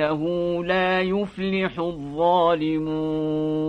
إنه لا يفلح الظالمون